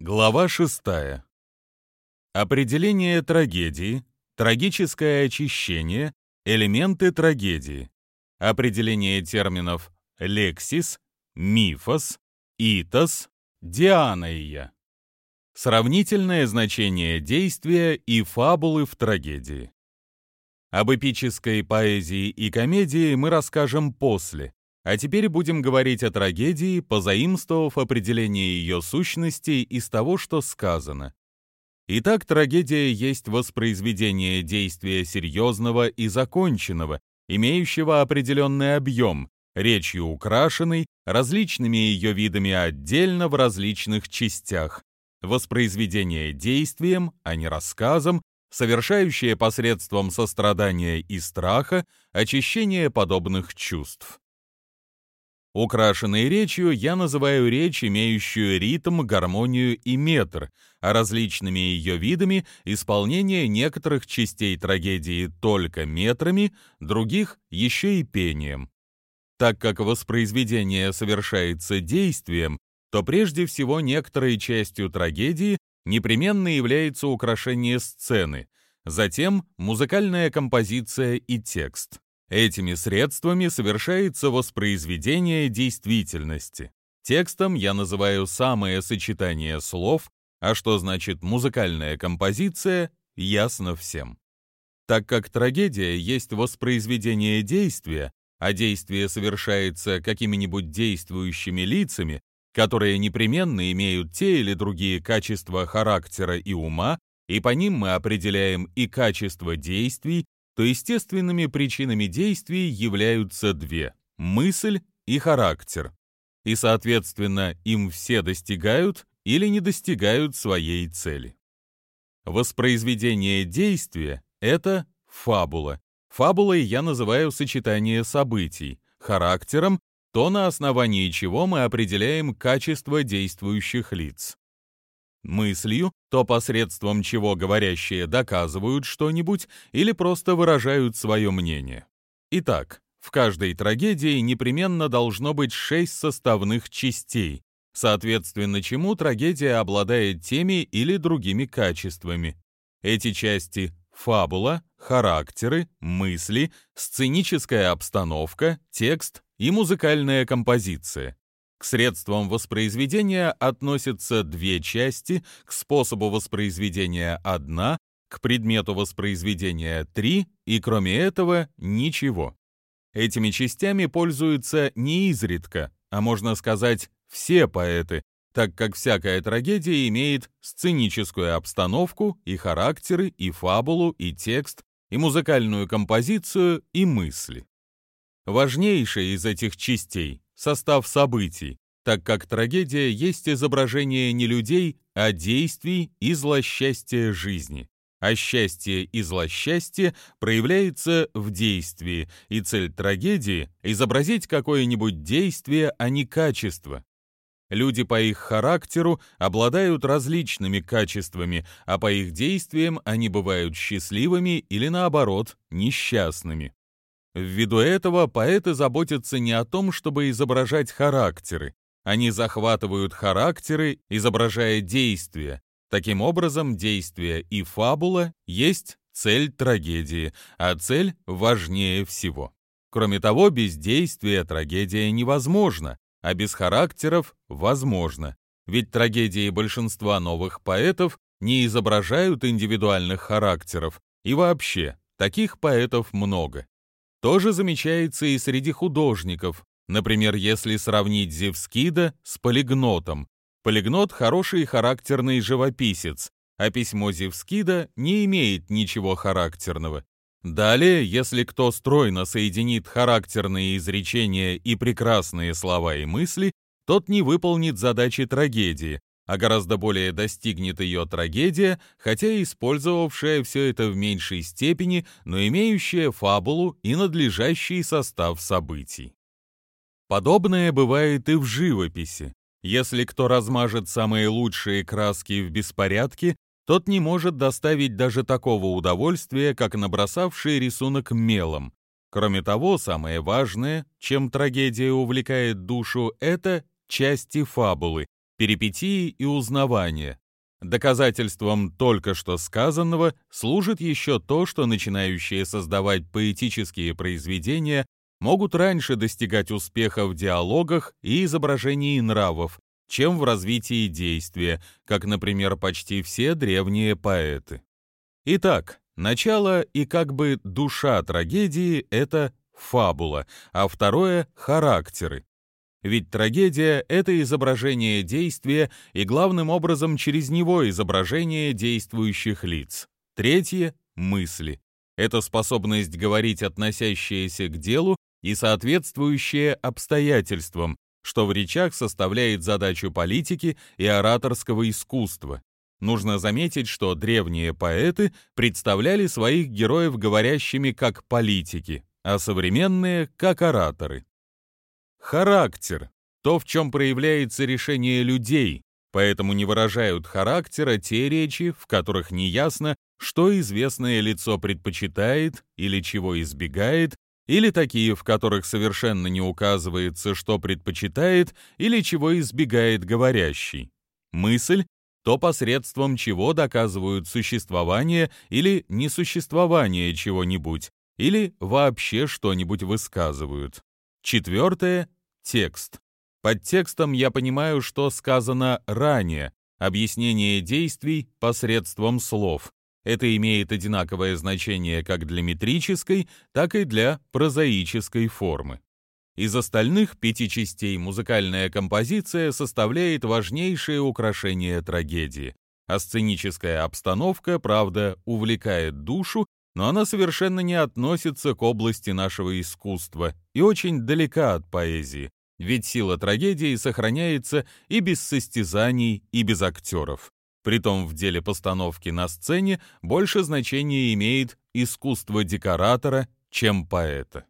Глава 6. Определение трагедии, трагическое очищение, элементы трагедии. Определение терминов лексис, мифос, итос, дианаия. Сравнительное значение действия и фабулы в трагедии. Об эпической поэзии и комедии мы расскажем после, а теперь будем говорить о трагедии, позаимствовав определение ее сущности из того, что сказано. Итак, трагедия есть воспроизведение действия серьезного и законченного, имеющего определенный объем, речью украшенной, различными ее видами отдельно в различных частях, воспроизведение действием, а не рассказом, совершающее посредством сострадания и страха очищение подобных чувств. Украшенной речью я называю речь, имеющую ритм, гармонию и метр, а различными ее видами исполнение некоторых частей трагедии только метрами, других еще и пением. Так как воспроизведение совершается действием, то прежде всего некоторой частью трагедии непременно является украшение сцены, затем музыкальная композиция и текст. Этими средствами совершается воспроизведение действительности. Текстом я называю самое сочетание слов, а что значит музыкальная композиция, ясно всем. Так как трагедия есть воспроизведение действия, а действие совершается какими-нибудь действующими лицами, которые непременно имеют те или другие качества характера и ума, и по ним мы определяем и качество действий, то естественными причинами действий являются две – мысль и характер. И, соответственно, им все достигают или не достигают своей цели. Воспроизведение действия – это фабула. Фабулой я называю сочетание событий, характером – то, на основании чего мы определяем качество действующих лиц мыслью, то посредством чего говорящие доказывают что-нибудь или просто выражают свое мнение. Итак, в каждой трагедии непременно должно быть шесть составных частей, соответственно чему трагедия обладает теми или другими качествами. Эти части — фабула, характеры, мысли, сценическая обстановка, текст и музыкальная композиция. К средствам воспроизведения относятся две части, к способу воспроизведения одна, к предмету воспроизведения три, и кроме этого ничего. Этими частями пользуются не изредка, а можно сказать все поэты, так как всякая трагедия имеет сценическую обстановку и характеры, и фабулу, и текст, и музыкальную композицию, и мысли. Важнейшая из этих частей состав событий, так как трагедия есть изображение не людей, а действий и злосчастья жизни. А счастье и злосчастье проявляется в действии, и цель трагедии — изобразить какое-нибудь действие, а не качество. Люди по их характеру обладают различными качествами, а по их действиям они бывают счастливыми или, наоборот, несчастными. Ввиду этого поэты заботятся не о том, чтобы изображать характеры. Они захватывают характеры, изображая действия. Таким образом, действие и фабула есть цель трагедии, а цель важнее всего. Кроме того, без действия трагедия невозможна, а без характеров возможно. Ведь трагедии большинства новых поэтов не изображают индивидуальных характеров, и вообще, таких поэтов много тоже замечается и среди художников. Например, если сравнить Зевскида с Полигнотом. Полигнот – хороший характерный живописец, а письмо Зевскида не имеет ничего характерного. Далее, если кто стройно соединит характерные изречения и прекрасные слова и мысли, тот не выполнит задачи трагедии, а гораздо более достигнет ее трагедия, хотя использовавшая все это в меньшей степени, но имеющая фабулу и надлежащий состав событий. Подобное бывает и в живописи. Если кто размажет самые лучшие краски в беспорядке, тот не может доставить даже такого удовольствия, как набросавший рисунок мелом. Кроме того, самое важное, чем трагедия увлекает душу, это части фабулы, перипетии и узнавания. Доказательством только что сказанного служит еще то, что начинающие создавать поэтические произведения могут раньше достигать успеха в диалогах и изображении нравов, чем в развитии действия, как, например, почти все древние поэты. Итак, начало и как бы душа трагедии — это фабула, а второе — характеры. Ведь трагедия — это изображение действия и главным образом через него изображение действующих лиц. Третье — мысли. Это способность говорить, относящаяся к делу и соответствующая обстоятельствам, что в речах составляет задачу политики и ораторского искусства. Нужно заметить, что древние поэты представляли своих героев говорящими как политики, а современные — как ораторы. Характер — то, в чем проявляется решение людей, поэтому не выражают характера те речи, в которых неясно, что известное лицо предпочитает или чего избегает, или такие, в которых совершенно не указывается, что предпочитает или чего избегает говорящий. Мысль — то посредством чего доказывают существование или несуществование чего-нибудь, или вообще что-нибудь высказывают. Четвертое — текст. Под текстом я понимаю, что сказано ранее, объяснение действий посредством слов. Это имеет одинаковое значение как для метрической, так и для прозаической формы. Из остальных пяти частей музыкальная композиция составляет важнейшее украшение трагедии. А сценическая обстановка, правда, увлекает душу но она совершенно не относится к области нашего искусства и очень далека от поэзии, ведь сила трагедии сохраняется и без состязаний, и без актеров. Притом в деле постановки на сцене больше значения имеет искусство декоратора, чем поэта.